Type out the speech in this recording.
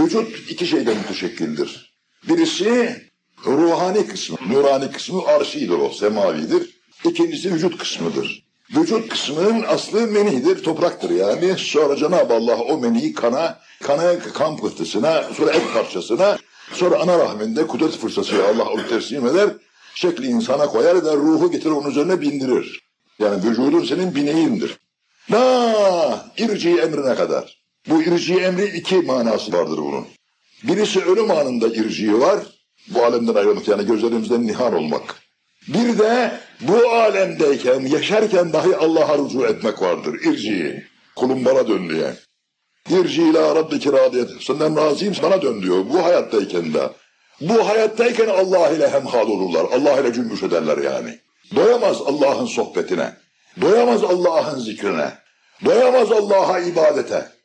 Vücut iki şeyden müteşekkildir. Birisi ruhani kısmı, nurani kısmı arşidir o, semavidir. İkincisi vücut kısmıdır. Vücut kısmının aslı menidir, topraktır yani. Sonra Cenab-ı Allah o meniyi kana, kana kan pıhtısına, sonra et parçasına, sonra ana rahminde kudret fırsatıyla Allah onu teslim eder. Şekli insana koyar ve ruhu getirir onun üzerine bindirir. Yani vücudun senin bineğindir. La irci emrine kadar. Bu irci emri iki manası vardır bunun. Birisi ölüm anında irci var. Bu alemden ayrılmak yani gözlerimizden nihan olmak. Bir de bu alemdeyken, yaşarken dahi Allah'a rücu etmek vardır. İrci. Kulum bana dön diye. İrci ila rabbiki radiyet. Senden razıyım bana dön diyor. Bu hayattayken de. Bu hayattayken Allah ile hemhal olurlar. Allah ile cümbüş ederler yani. Doyamaz Allah'ın sohbetine. Doyamaz Allah'ın zikrine. Doyamaz Allah'a ibadete.